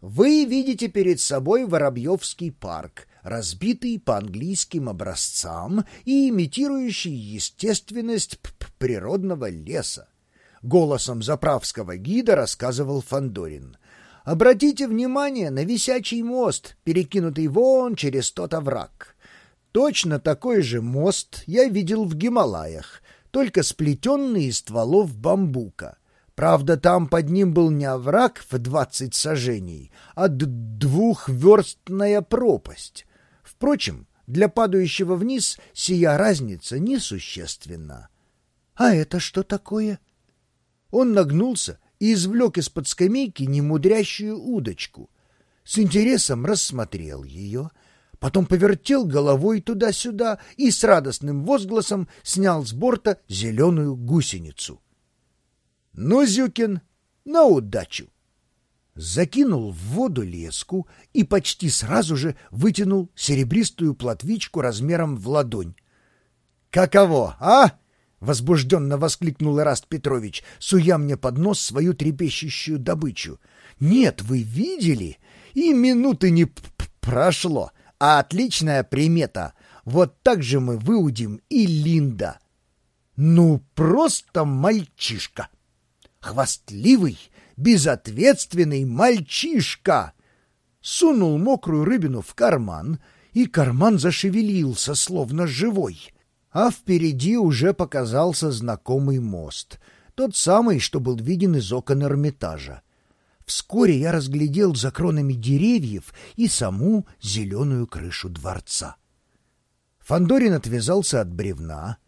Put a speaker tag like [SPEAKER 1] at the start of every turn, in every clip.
[SPEAKER 1] Вы видите перед собой Воробьевский парк, разбитый по английским образцам и имитирующий естественность природного леса. Голосом заправского гида рассказывал Фандорин. Обратите внимание на висячий мост, перекинутый вон через тот овраг. Точно такой же мост я видел в Гималаях, только сплетенный из стволов бамбука. Правда, там под ним был не овраг в двадцать сажений, а двухверстная пропасть. Впрочем, для падающего вниз сия разница несущественна. А это что такое? Он нагнулся и извлек из-под скамейки немудрящую удочку. С интересом рассмотрел ее, потом повертел головой туда-сюда и с радостным возгласом снял с борта зеленую гусеницу. «Ну, Зюкин, на удачу!» Закинул в воду леску и почти сразу же вытянул серебристую платвичку размером в ладонь. «Каково, а?» — возбужденно воскликнул Ираст Петрович, суя мне под нос свою трепещущую добычу. «Нет, вы видели? И минуты не прошло, а отличная примета. Вот так же мы выудим и Линда. Ну, просто мальчишка. Хвастливый, безответственный мальчишка!» Сунул мокрую рыбину в карман, и карман зашевелился, словно живой — а впереди уже показался знакомый мост, тот самый, что был виден из окон Эрмитажа. Вскоре я разглядел за кронами деревьев и саму зеленую крышу дворца. Фандорин отвязался от бревна.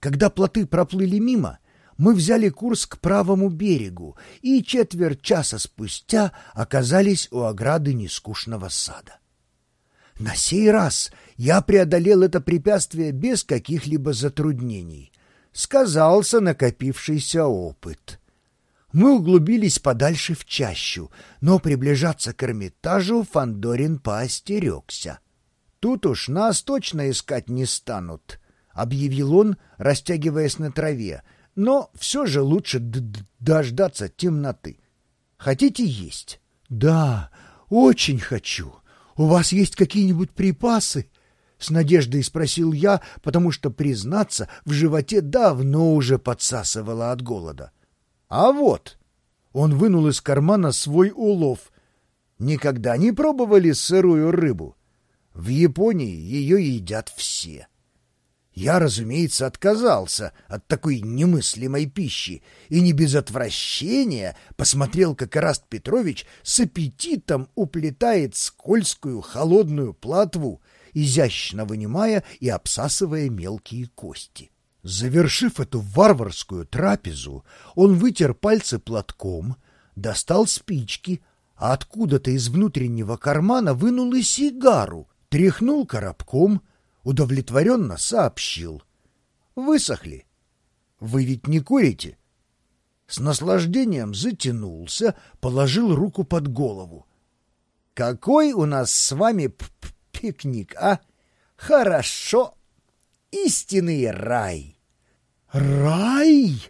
[SPEAKER 1] Когда плоты проплыли мимо, мы взяли курс к правому берегу и четверть часа спустя оказались у ограды нескучного сада. На сей раз я преодолел это препятствие без каких-либо затруднений. Сказался накопившийся опыт. Мы углубились подальше в чащу, но приближаться к Эрмитажу Фандорин поостерегся. «Тут уж нас точно искать не станут», — объявил он, растягиваясь на траве, «но все же лучше дождаться темноты. Хотите есть?» «Да, очень хочу. У вас есть какие-нибудь припасы?» С надеждой спросил я, потому что, признаться, в животе давно уже подсасывало от голода. «А вот!» Он вынул из кармана свой улов. «Никогда не пробовали сырую рыбу? В Японии ее едят все». Я, разумеется, отказался от такой немыслимой пищи и не без отвращения посмотрел, как Ираст Петрович с аппетитом уплетает скользкую холодную платву, изящно вынимая и обсасывая мелкие кости. Завершив эту варварскую трапезу, он вытер пальцы платком, достал спички, а откуда-то из внутреннего кармана вынул и сигару, тряхнул коробком, удовлетворенно сообщил. «Высохли. Вы ведь не курите?» С наслаждением затянулся, положил руку под голову. «Какой у нас с вами пикник, а? Хорошо. Истинный рай. Рай?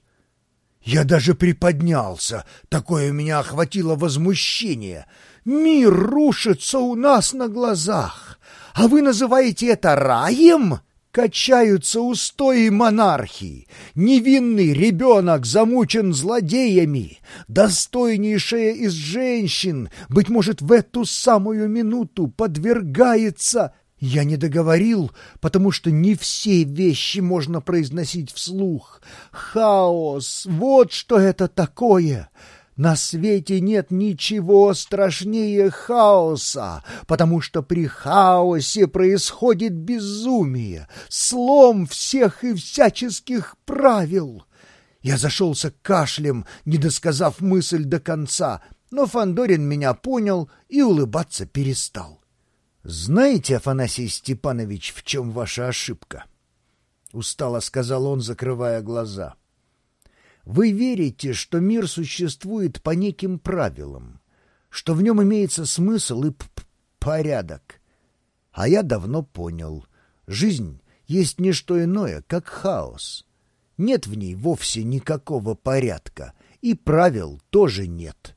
[SPEAKER 1] Я даже приподнялся. Такое меня охватило возмущение. Мир рушится у нас на глазах. А вы называете это раем? Качаются устои монархии. Невинный ребенок замучен злодеями. Достойнейшая из женщин, быть может, в эту самую минуту подвергается... Я не договорил, потому что не все вещи можно произносить вслух. Хаос, вот что это такое. На свете нет ничего страшнее хаоса, потому что при хаосе происходит безумие, слом всех и всяческих правил. Я зашелся кашлем, не досказав мысль до конца, но Фандорин меня понял и улыбаться перестал. «Знаете, Афанасий Степанович, в чем ваша ошибка?» — устало сказал он, закрывая глаза. — вы верите, что мир существует по неким правилам, что в нем имеется смысл и порядок. А я давно понял, жизнь есть не что иное, как хаос. Нет в ней вовсе никакого порядка, и правил тоже нет.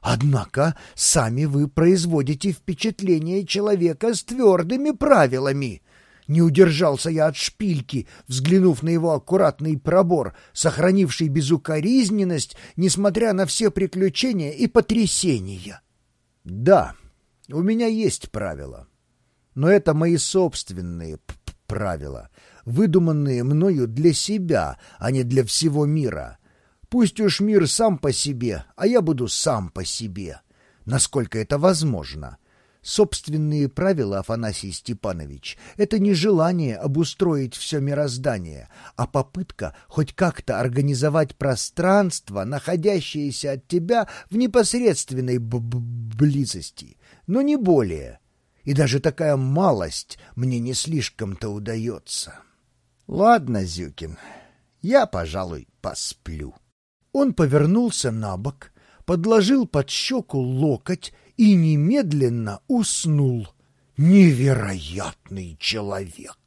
[SPEAKER 1] Однако сами вы производите впечатление человека с твердыми правилами. Не удержался я от шпильки, взглянув на его аккуратный пробор, сохранивший безукоризненность, несмотря на все приключения и потрясения. Да, у меня есть правила. Но это мои собственные правила, выдуманные мною для себя, а не для всего мира. Пусть уж мир сам по себе, а я буду сам по себе, насколько это возможно. Собственные правила, Афанасий Степанович, это не желание обустроить все мироздание, а попытка хоть как-то организовать пространство, находящееся от тебя в непосредственной б -б близости, но не более. И даже такая малость мне не слишком-то удается. Ладно, Зюкин, я, пожалуй, посплю. Он повернулся на бок, подложил под щеку локоть и немедленно уснул. Невероятный человек!